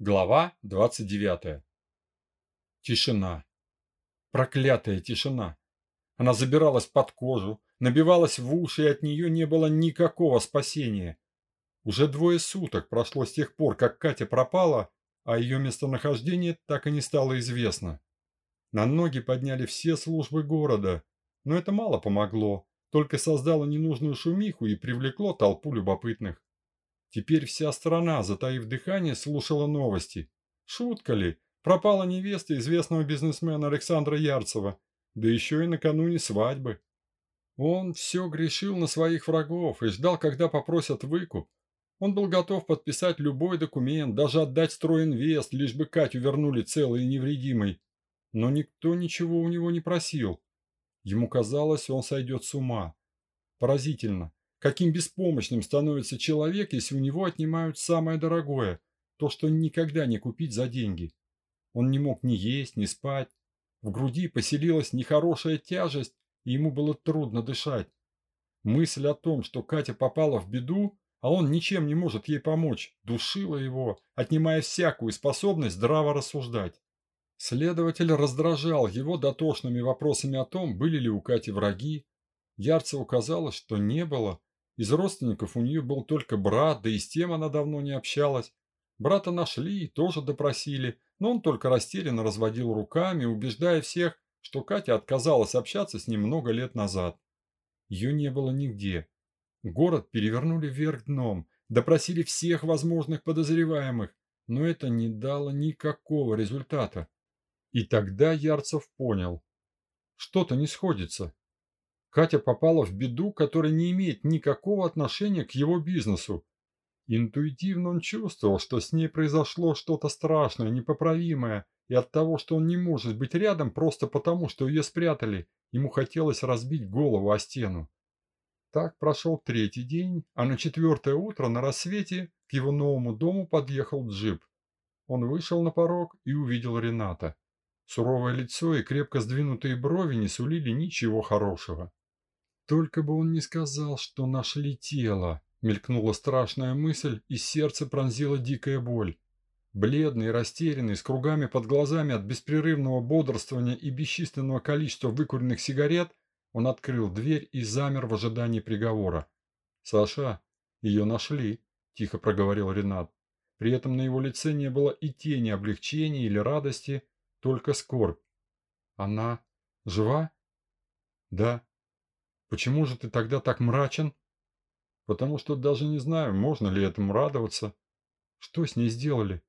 Глава 29. Тишина. Проклятая тишина. Она забиралась под кожу, набивалась в уши, и от нее не было никакого спасения. Уже двое суток прошло с тех пор, как Катя пропала, а ее местонахождение так и не стало известно. На ноги подняли все службы города, но это мало помогло, только создало ненужную шумиху и привлекло толпу любопытных. Теперь вся страна, затаив дыхание, слушала новости. Шутка ли? Пропала невеста известного бизнесмена Александра Ярцева, да еще и накануне свадьбы. Он все грешил на своих врагов и ждал, когда попросят выкуп. Он был готов подписать любой документ, даже отдать стройинвест, лишь бы Катю вернули целой и невредимой. Но никто ничего у него не просил. Ему казалось, он сойдет с ума. Поразительно. Каким беспомощным становится человек, если у него отнимают самое дорогое, то, что никогда не купить за деньги. Он не мог ни есть, ни спать. В груди поселилась нехорошая тяжесть, и ему было трудно дышать. Мысль о том, что Катя попала в беду, а он ничем не может ей помочь, душила его, отнимая всякую способность здраво рассуждать. Следователь раздражал его дотошными вопросами о том, были ли у Кати враги. Ярцеву казалось, что не было, из родственников у нее был только брат, да и с тем она давно не общалась. Брата нашли и тоже допросили, но он только растерянно разводил руками, убеждая всех, что Катя отказалась общаться с ним много лет назад. Ее не было нигде. Город перевернули вверх дном, допросили всех возможных подозреваемых, но это не дало никакого результата. И тогда Ярцев понял. Что-то не сходится. Катя попала в беду, которая не имеет никакого отношения к его бизнесу. Интуитивно он чувствовал, что с ней произошло что-то страшное, непоправимое, и от того, что он не может быть рядом просто потому, что ее спрятали, ему хотелось разбить голову о стену. Так прошел третий день, а на четвертое утро на рассвете к его новому дому подъехал джип. Он вышел на порог и увидел Рената. Суровое лицо и крепко сдвинутые брови не сулили ничего хорошего. Только бы он не сказал, что нашли тело, мелькнула страшная мысль, и сердце пронзила дикая боль. Бледный, растерянный, с кругами под глазами от беспрерывного бодрствования и бесчисленного количества выкуренных сигарет, он открыл дверь и замер в ожидании приговора. «Саша, ее нашли», – тихо проговорил Ренат. При этом на его лице не было и тени облегчения или радости, только скорбь. «Она жива?» «Да», Почему же ты тогда так мрачен? Потому что даже не знаю, можно ли этому радоваться. Что с ней сделали?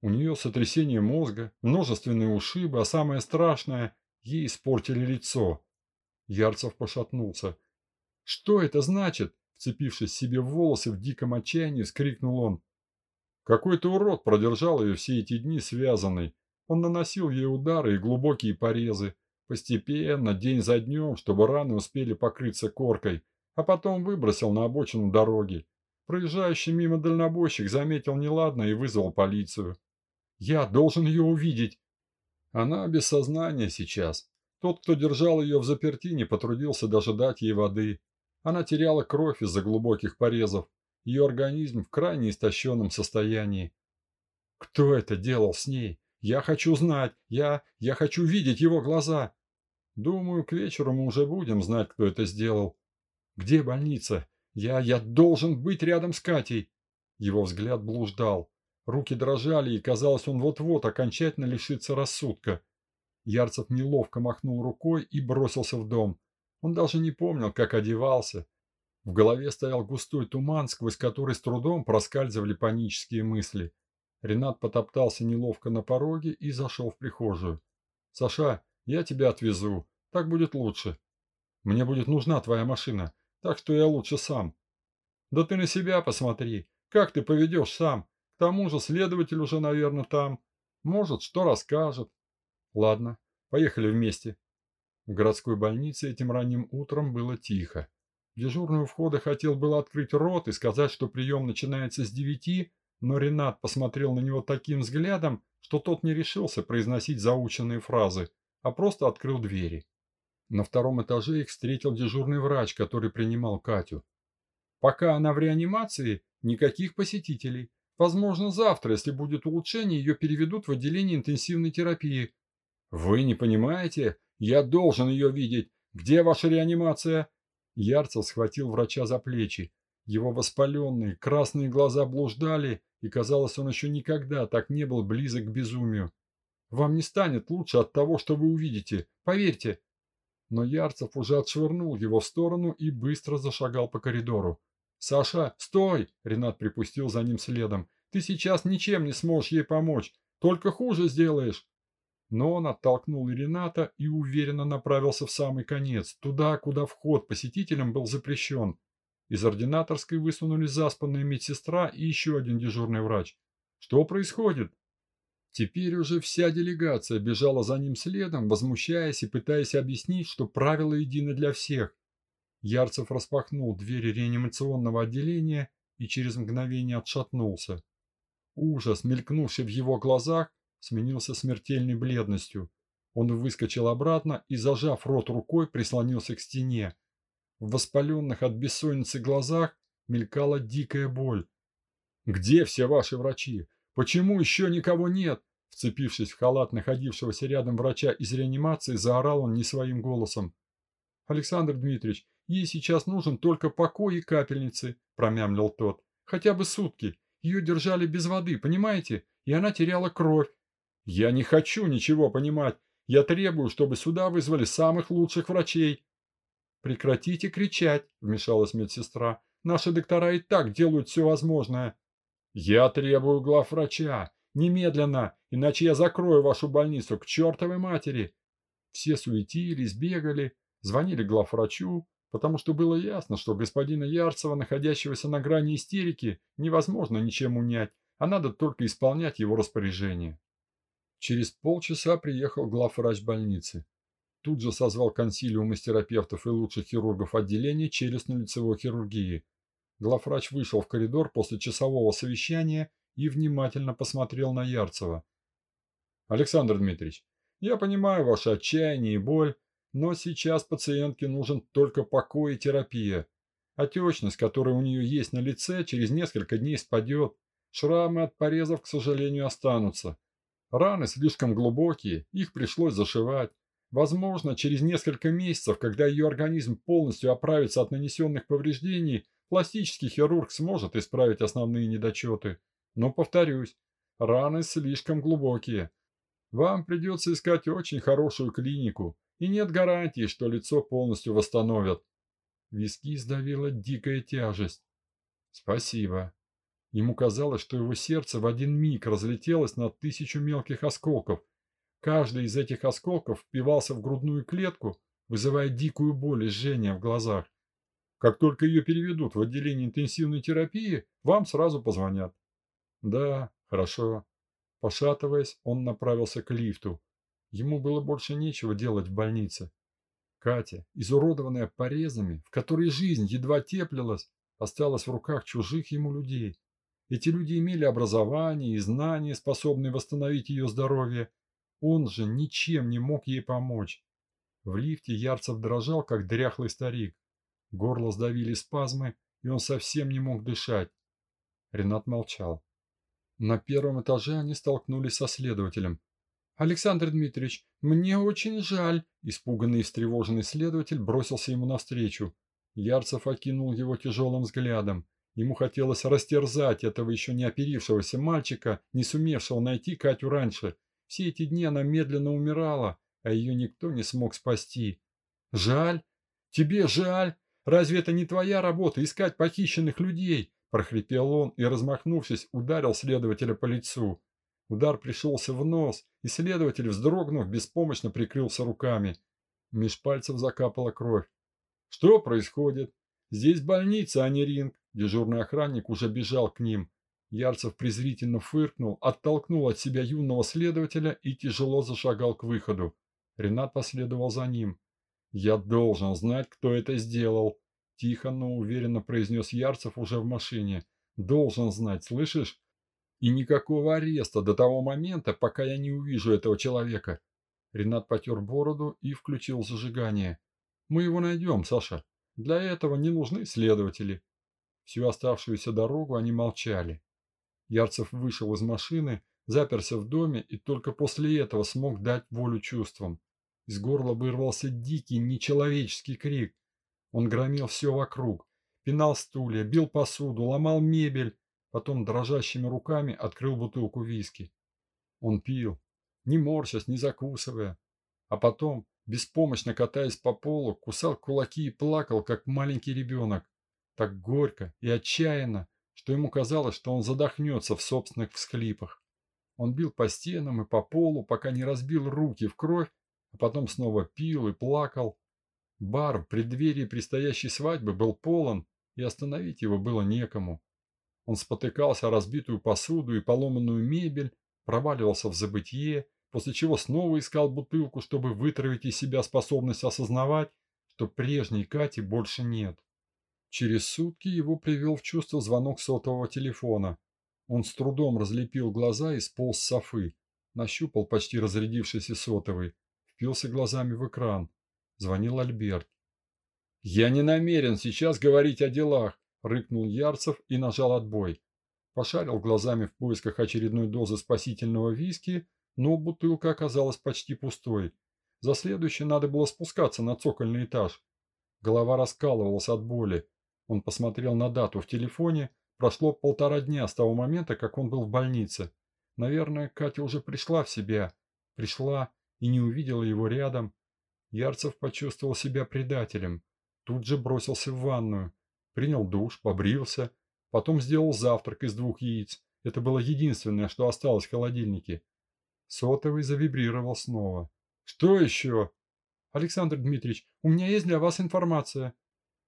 У нее сотрясение мозга, множественные ушибы, а самое страшное – ей испортили лицо. Ярцев пошатнулся. «Что это значит?» Вцепившись себе в волосы в диком отчаянии, скрикнул он. Какой-то урод продержал ее все эти дни связанной. Он наносил ей удары и глубокие порезы. Постепенно, день за днем, чтобы раны успели покрыться коркой, а потом выбросил на обочину дороги. Проезжающий мимо дальнобойщик заметил неладное и вызвал полицию. «Я должен ее увидеть!» Она без сознания сейчас. Тот, кто держал ее в заперти, не потрудился даже дать ей воды. Она теряла кровь из-за глубоких порезов. Ее организм в крайне истощенном состоянии. Кто это делал с ней? Я хочу знать. Я... я хочу видеть его глаза. Думаю, к вечеру мы уже будем знать, кто это сделал. Где больница? Я... я должен быть рядом с Катей. Его взгляд блуждал. Руки дрожали, и казалось, он вот-вот окончательно лишится рассудка. Ярцев неловко махнул рукой и бросился в дом. Он даже не помнил, как одевался. В голове стоял густой туман, сквозь который с трудом проскальзывали панические мысли. Ренат потоптался неловко на пороге и зашел в прихожую. «Саша, я тебя отвезу. Так будет лучше. Мне будет нужна твоя машина, так что я лучше сам. Да ты на себя посмотри. Как ты поведешь сам? К тому же следователь уже, наверное, там. Может, что расскажет. Ладно, поехали вместе. В городской больнице этим ранним утром было тихо. Дежурный у входа хотел было открыть рот и сказать, что прием начинается с девяти, но Ренат посмотрел на него таким взглядом, что тот не решился произносить заученные фразы а просто открыл двери. На втором этаже их встретил дежурный врач, который принимал Катю. Пока она в реанимации, никаких посетителей. Возможно, завтра, если будет улучшение, ее переведут в отделение интенсивной терапии. Вы не понимаете? Я должен ее видеть. Где ваша реанимация? Ярцев схватил врача за плечи. Его воспаленные, красные глаза блуждали, и казалось, он еще никогда так не был близок к безумию. Вам не станет лучше от того, что вы увидите, поверьте. Но Ярцев уже отшвырнул его в сторону и быстро зашагал по коридору. «Саша, стой!» – Ренат припустил за ним следом. «Ты сейчас ничем не сможешь ей помочь, только хуже сделаешь!» Но он оттолкнул Рената и уверенно направился в самый конец, туда, куда вход посетителям был запрещен. Из ординаторской высунулись заспанная медсестра и еще один дежурный врач. «Что происходит?» Теперь уже вся делегация бежала за ним следом, возмущаясь и пытаясь объяснить, что правила едины для всех. Ярцев распахнул двери реанимационного отделения и через мгновение отшатнулся. Ужас, мелькнувший в его глазах, сменился смертельной бледностью. Он выскочил обратно и, зажав рот рукой, прислонился к стене. В воспаленных от бессонницы глазах мелькала дикая боль. «Где все ваши врачи? Почему еще никого нет?» Вцепившись в халат находившегося рядом врача из реанимации, заорал он не своим голосом. «Александр Дмитриевич, ей сейчас нужен только покой и капельницы», – промямлил тот. «Хотя бы сутки. Ее держали без воды, понимаете? И она теряла кровь. «Я не хочу ничего понимать. Я требую, чтобы сюда вызвали самых лучших врачей». «Прекратите кричать», – вмешалась медсестра. «Наши доктора и так делают все возможное». «Я требую главврача. Немедленно, иначе я закрою вашу больницу к чертовой матери». Все суетились, бегали, звонили главврачу, потому что было ясно, что господина Ярцева, находящегося на грани истерики, невозможно ничем унять, а надо только исполнять его распоряжение. Через полчаса приехал главврач больницы. Тут же созвал консилиум из терапевтов и лучших хирургов отделения челюстно-лицевой хирургии. Главврач вышел в коридор после часового совещания и внимательно посмотрел на Ярцева. «Александр Дмитриевич, я понимаю ваше отчаяние и боль, но сейчас пациентке нужен только покой и терапия. Отечность, которая у нее есть на лице, через несколько дней спадет. Шрамы от порезов, к сожалению, останутся. Раны слишком глубокие, их пришлось зашивать. Возможно, через несколько месяцев, когда ее организм полностью оправится от нанесенных повреждений, пластический хирург сможет исправить основные недочеты. Но, повторюсь, раны слишком глубокие. Вам придется искать очень хорошую клинику, и нет гарантии, что лицо полностью восстановят. Виски сдавила дикая тяжесть. Спасибо. Ему казалось, что его сердце в один миг разлетелось на тысячу мелких осколков. Каждый из этих осколков впивался в грудную клетку, вызывая дикую боль и жжение в глазах. Как только ее переведут в отделение интенсивной терапии, вам сразу позвонят. Да, хорошо. Пошатываясь, он направился к лифту. Ему было больше нечего делать в больнице. Катя, изуродованная порезами, в которой жизнь едва теплилась, осталась в руках чужих ему людей. Эти люди имели образование и знания, способные восстановить ее здоровье. Он же ничем не мог ей помочь. В лифте Ярцев дрожал, как дряхлый старик. Горло сдавили спазмы, и он совсем не мог дышать. Ренат молчал. На первом этаже они столкнулись со следователем. «Александр Дмитриевич, мне очень жаль!» Испуганный и встревоженный следователь бросился ему навстречу. Ярцев окинул его тяжелым взглядом. Ему хотелось растерзать этого еще не оперившегося мальчика, не сумевшего найти Катю раньше. Все эти дни она медленно умирала, а ее никто не смог спасти. «Жаль? Тебе жаль? Разве это не твоя работа искать похищенных людей?» – прохрипел он и, размахнувшись, ударил следователя по лицу. Удар пришелся в нос, и следователь, вздрогнув, беспомощно прикрылся руками. Меж пальцев закапала кровь. «Что происходит? Здесь больница, а не ринг. Дежурный охранник уже бежал к ним. Ярцев презрительно фыркнул, оттолкнул от себя юного следователя и тяжело зашагал к выходу. Ренат последовал за ним. «Я должен знать, кто это сделал», – тихо, но уверенно произнес Ярцев уже в машине. «Должен знать, слышишь? И никакого ареста до того момента, пока я не увижу этого человека». Ренат потер бороду и включил зажигание. «Мы его найдем, Саша. Для этого не нужны следователи. Всю оставшуюся дорогу они молчали. Ярцев вышел из машины, заперся в доме и только после этого смог дать волю чувствам. Из горла вырвался дикий, нечеловеческий крик. Он громил все вокруг, пинал стулья, бил посуду, ломал мебель, потом дрожащими руками открыл бутылку виски. Он пил, не морщась, не закусывая, а потом, беспомощно катаясь по полу, кусал кулаки и плакал, как маленький ребенок. Так горько и отчаянно, что ему казалось, что он задохнется в собственных всхлипах. Он бил по стенам и по полу, пока не разбил руки в кровь, а потом снова пил и плакал. Бар в преддверии предстоящей свадьбы был полон, и остановить его было некому. Он спотыкался о разбитую посуду и поломанную мебель, проваливался в забытье, после чего снова искал бутылку, чтобы вытравить из себя способность осознавать, что прежней Кати больше нет. Через сутки его привел в чувство звонок сотового телефона. Он с трудом разлепил глаза и сполз с софы, нащупал почти разрядившийся сотовый, впился глазами в экран. Звонил Альберт. «Я не намерен сейчас говорить о делах», – рыкнул Ярцев и нажал отбой. Пошарил глазами в поисках очередной дозы спасительного виски, но бутылка оказалась почти пустой. За следующей надо было спускаться на цокольный этаж. Голова раскалывалась от боли. Он посмотрел на дату в телефоне. Прошло полтора дня с того момента, как он был в больнице. Наверное, Катя уже пришла в себя. Пришла и не увидела его рядом. Ярцев почувствовал себя предателем. Тут же бросился в ванную, принял душ, побрился, потом сделал завтрак из двух яиц. Это было единственное, что осталось в холодильнике. Сотовый завибрировал снова. «Что еще?» «Александр Дмитриевич, у меня есть для вас информация».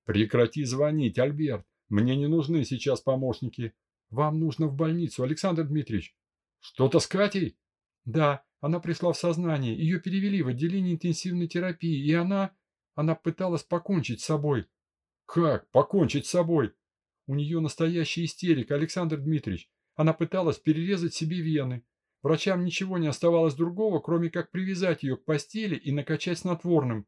«Прекрати звонить, Альберт. Мне не нужны сейчас помощники. Вам нужно в больницу, Александр Дмитриевич». «Что-то с Катей?» «Да, она пришла в сознание. Ее перевели в отделение интенсивной терапии, и она...» Она пыталась покончить с собой. Как покончить с собой? У нее настоящая истерика, Александр Дмитриевич. Она пыталась перерезать себе вены. Врачам ничего не оставалось другого, кроме как привязать ее к постели и накачать снотворным.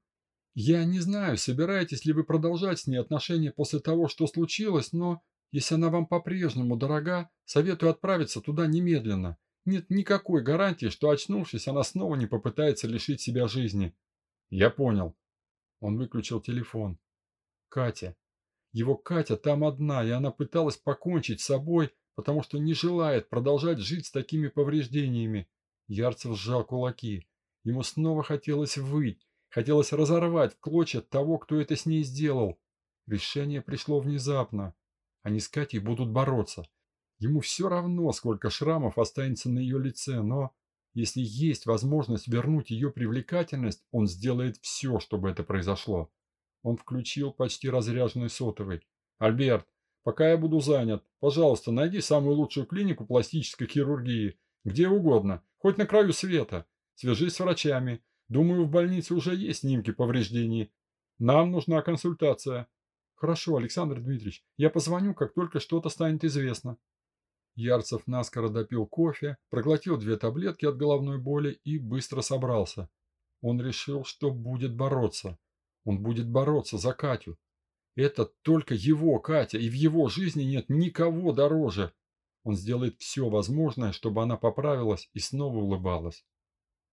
Я не знаю, собираетесь ли вы продолжать с ней отношения после того, что случилось, но если она вам по-прежнему дорога, советую отправиться туда немедленно. Нет никакой гарантии, что очнувшись, она снова не попытается лишить себя жизни. Я понял. Он выключил телефон. Катя. Его Катя там одна, и она пыталась покончить с собой, потому что не желает продолжать жить с такими повреждениями. Ярцев сжал кулаки. Ему снова хотелось выть, хотелось разорвать клочья того, кто это с ней сделал. Решение пришло внезапно. Они с Катей будут бороться. Ему все равно, сколько шрамов останется на ее лице, но если есть возможность вернуть ее привлекательность, он сделает все, чтобы это произошло. Он включил почти разряженный сотовый. «Альберт, пока я буду занят, пожалуйста, найди самую лучшую клинику пластической хирургии. Где угодно, хоть на краю света. Свяжись с врачами. Думаю, в больнице уже есть снимки повреждений. Нам нужна консультация». «Хорошо, Александр Дмитриевич, я позвоню, как только что-то станет известно». Ярцев наскоро допил кофе, проглотил две таблетки от головной боли и быстро собрался. Он решил, что будет бороться. Он будет бороться за Катю. Это только его Катя, и в его жизни нет никого дороже. Он сделает все возможное, чтобы она поправилась и снова улыбалась.